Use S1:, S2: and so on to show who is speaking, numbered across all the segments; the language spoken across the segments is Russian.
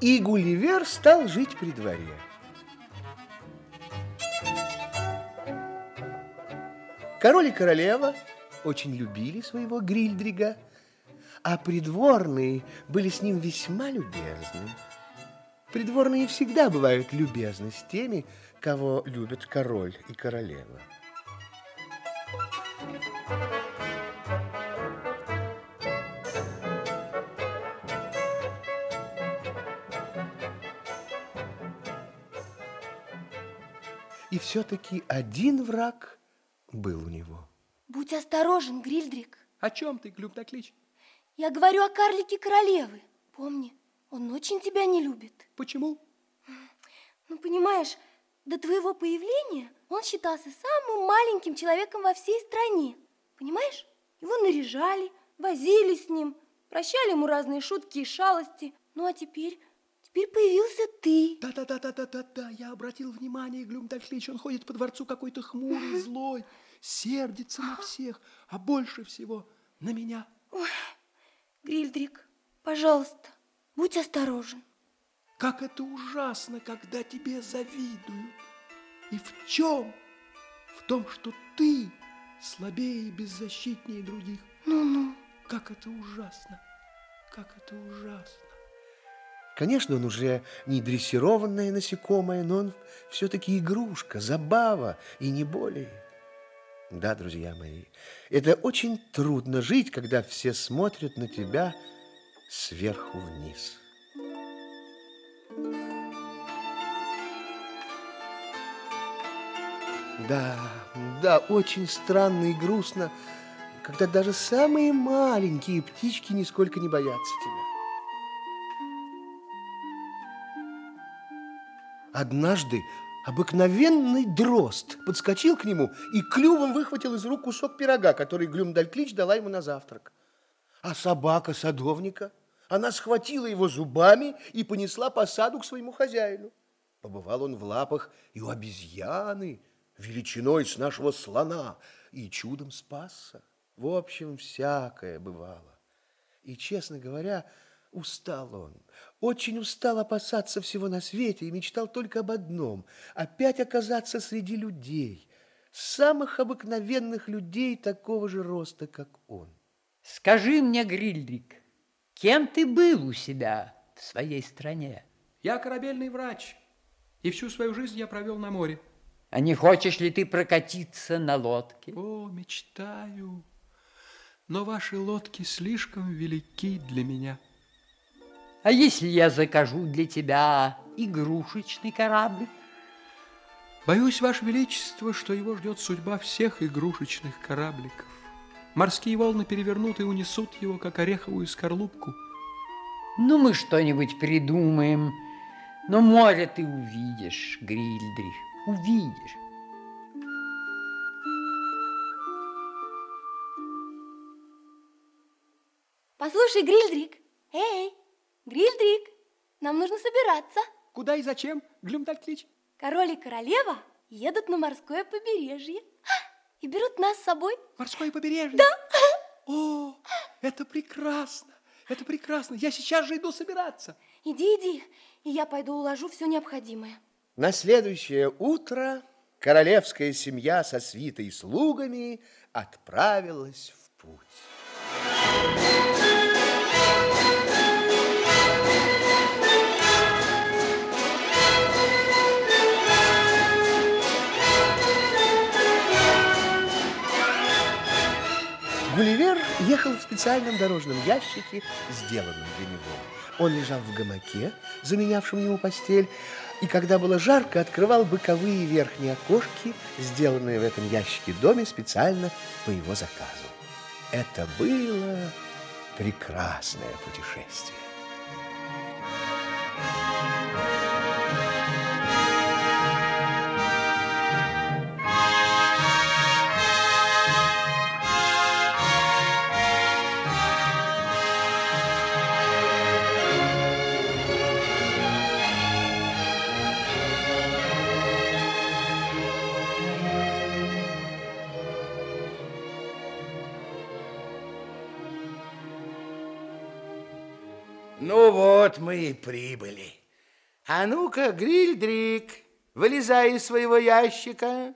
S1: И Гулливер стал жить при дворе. Король и королева очень любили своего Грильдрига, а придворные были с ним весьма любезны. Придворные всегда бывают любезны с теми, кого любят король и королева. И все-таки один враг был у него.
S2: Будь осторожен, Грильдрик.
S3: О чем ты, Глюб-Наклич?
S2: Я говорю о карлике королевы. Помни, он очень тебя не любит.
S3: Почему?
S2: Ну, понимаешь, до твоего появления он считался самым маленьким человеком во всей стране. Понимаешь? Его наряжали, возили с ним, прощали ему разные шутки и шалости. Ну, а теперь Теперь появился ты.
S3: Да-да-да-да-да-да, я обратил внимание, Глюмдальклич, он ходит по дворцу какой-то хмурый, злой, сердится на всех, а больше всего на меня.
S2: Ой, Грильдрик, пожалуйста, будь осторожен.
S3: Как это ужасно, когда тебе завидуют. И в чем? В том, что ты слабее и беззащитнее других.
S2: Ну-ну.
S3: Как это ужасно, как это ужасно.
S1: Конечно, он уже не дрессированное насекомое, но он все-таки игрушка, забава и не более. Да, друзья мои, это очень трудно жить, когда все смотрят на тебя сверху вниз. Да, да, очень странно и грустно, когда даже самые маленькие птички нисколько не боятся тебя. Однажды обыкновенный дрозд подскочил к нему и клювом выхватил из рук кусок пирога, который Глюмдальклич дала ему на завтрак. А собака садовника, она схватила его зубами и понесла по саду к своему хозяину. Побывал он в лапах и у обезьяны, величиной с нашего слона, и чудом спасся. В общем, всякое бывало. И, честно говоря, устал он. Очень устал опасаться всего на свете и мечтал только об одном – опять оказаться среди людей, самых обыкновенных людей такого же роста, как он.
S4: Скажи мне, Грильдик, кем ты был у себя в своей стране?
S3: Я корабельный врач, и всю свою жизнь я провел на море.
S4: А не хочешь ли ты прокатиться на лодке?
S3: О, мечтаю, но ваши лодки слишком велики для меня.
S4: А если я закажу для тебя игрушечный корабль?
S3: Боюсь, Ваше Величество, что его ждет судьба всех игрушечных корабликов. Морские волны перевернут и унесут его, как ореховую скорлупку.
S4: Ну, мы что-нибудь придумаем. Но море ты увидишь, Грильдрих, увидишь.
S2: Послушай, Грильдрик, эй, Грильдрик, нам нужно собираться.
S3: Куда и зачем, Глюмдальклич?
S2: Король и королева едут на морское побережье и берут нас с собой.
S3: Морское побережье?
S2: Да.
S3: О, это прекрасно, это прекрасно. Я сейчас же иду собираться.
S2: Иди, иди, и я пойду уложу все необходимое.
S1: На следующее утро королевская семья со свитой и слугами отправилась в путь. Специальном дорожном ящике, сделанном для него. Он лежал в гамаке, заменявшем ему постель, и когда было жарко, открывал боковые верхние окошки, сделанные в этом ящике доме специально по его заказу. Это было прекрасное путешествие.
S5: Ну вот мы и прибыли. А ну-ка, Грильдрик, вылезай из своего ящика.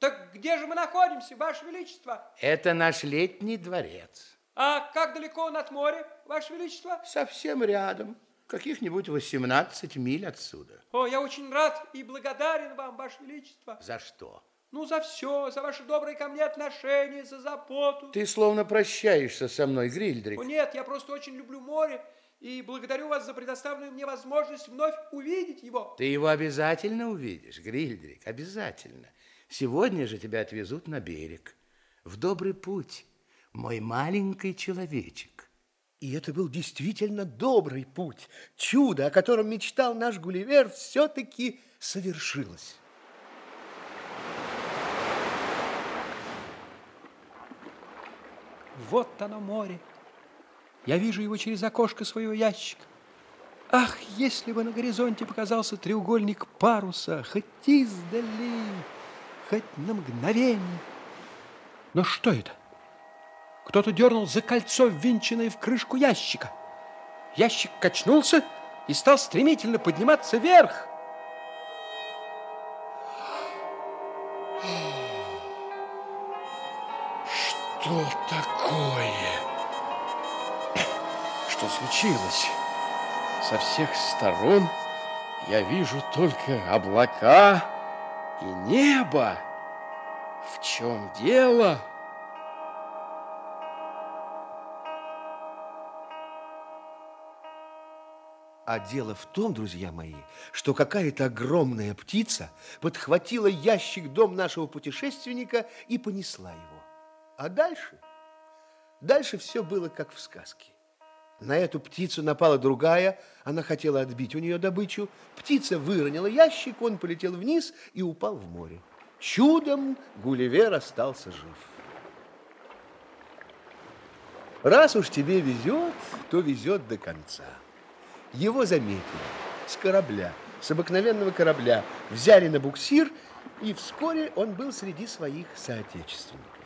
S6: Так где же мы находимся, Ваше Величество?
S5: Это наш летний дворец.
S6: А как далеко он от моря, Ваше Величество?
S5: Совсем рядом, каких-нибудь 18 миль отсюда.
S6: О, я очень рад и благодарен вам, Ваше Величество.
S5: За что?
S6: Ну, за все, за ваши добрые ко мне отношения, за заботу.
S5: Ты словно прощаешься со мной,
S6: О,
S5: Грильдрик.
S6: нет, я просто очень люблю море и благодарю вас за предоставленную мне возможность вновь увидеть его.
S5: Ты его обязательно увидишь, Грильдрик, обязательно. Сегодня же тебя отвезут на берег. В добрый путь, мой маленький человечек.
S1: И это был действительно добрый путь. Чудо, о котором мечтал наш Гулливер, все-таки совершилось.
S6: Вот оно море. Я вижу его через окошко своего ящика. Ах, если бы на горизонте показался треугольник паруса, хоть издали, хоть на мгновение. Но что это? Кто-то дернул за кольцо, ввинченное в крышку ящика. Ящик качнулся и стал стремительно подниматься вверх.
S7: Что такое? Что случилось? Со всех сторон я вижу только облака и небо. В чем дело?
S1: А дело в том, друзья мои, что какая-то огромная птица подхватила ящик дом нашего путешественника и понесла его. А дальше? Дальше все было как в сказке. На эту птицу напала другая, она хотела отбить у нее добычу. Птица выронила ящик, он полетел вниз и упал в море. Чудом Гулливер остался жив. Раз уж тебе везет, то везет до конца. Его заметили с корабля, с обыкновенного корабля, взяли на буксир, и вскоре он был среди своих соотечественников.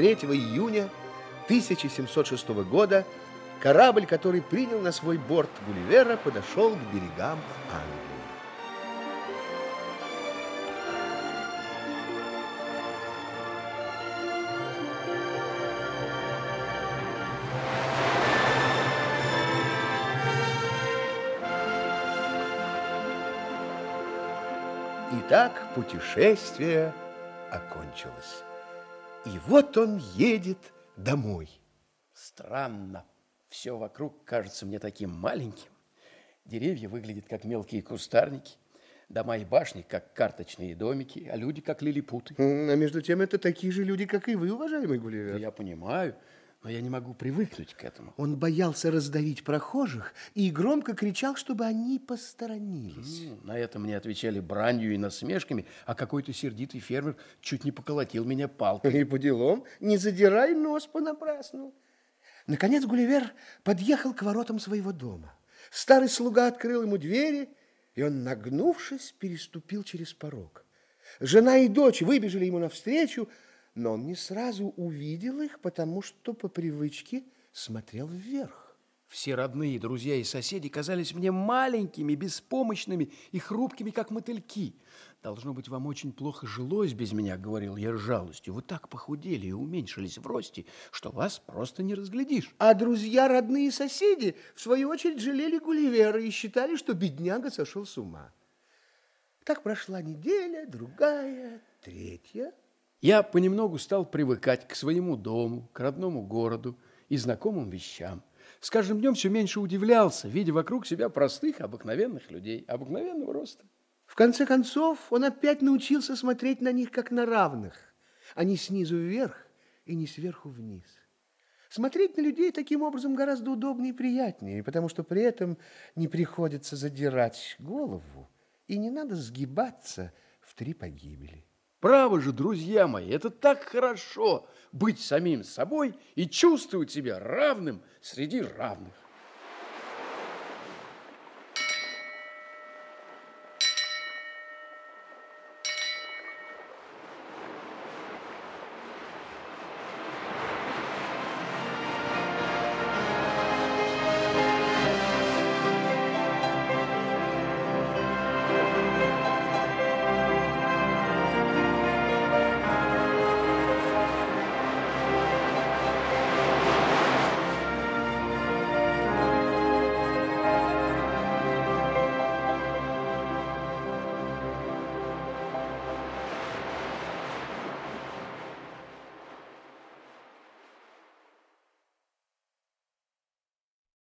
S1: Третьего июня 1706 года корабль, который принял на свой борт Гулливера, подошел к берегам Англии. Итак, путешествие окончилось. И вот он едет домой.
S7: Странно. Все вокруг кажется мне таким маленьким. Деревья выглядят как мелкие кустарники, дома и башни как карточные домики, а люди как лилипуты.
S1: А между тем, это такие же люди, как и вы, уважаемый Гулливер.
S7: Я понимаю, но я не могу привыкнуть к этому.
S1: Он боялся раздавить прохожих и громко кричал, чтобы они посторонились.
S7: Ну, На это мне отвечали бранью и насмешками, а какой-то сердитый фермер чуть не поколотил меня палкой.
S1: И по делам, не задирай нос понапрасну. Наконец Гулливер подъехал к воротам своего дома. Старый слуга открыл ему двери, и он, нагнувшись, переступил через порог. Жена и дочь выбежали ему навстречу, но он не сразу увидел их, потому что по привычке смотрел вверх.
S7: Все родные, друзья и соседи казались мне маленькими, беспомощными и хрупкими, как мотыльки. Должно быть, вам очень плохо жилось без меня, говорил я с жалостью. Вы так похудели и уменьшились в росте, что вас просто не разглядишь.
S1: А друзья, родные и соседи, в свою очередь, жалели Гулливера и считали, что бедняга сошел с ума. Так прошла неделя, другая, третья.
S7: Я понемногу стал привыкать к своему дому, к родному городу и знакомым вещам. С каждым днем все меньше удивлялся, видя вокруг себя простых, обыкновенных людей, обыкновенного роста.
S1: В конце концов, он опять научился смотреть на них, как на равных, а не снизу вверх и не сверху вниз. Смотреть на людей таким образом гораздо удобнее и приятнее, потому что при этом не приходится задирать голову и не надо сгибаться в три погибели.
S7: Право же, друзья мои, это так хорошо быть самим собой и чувствовать себя равным среди равных.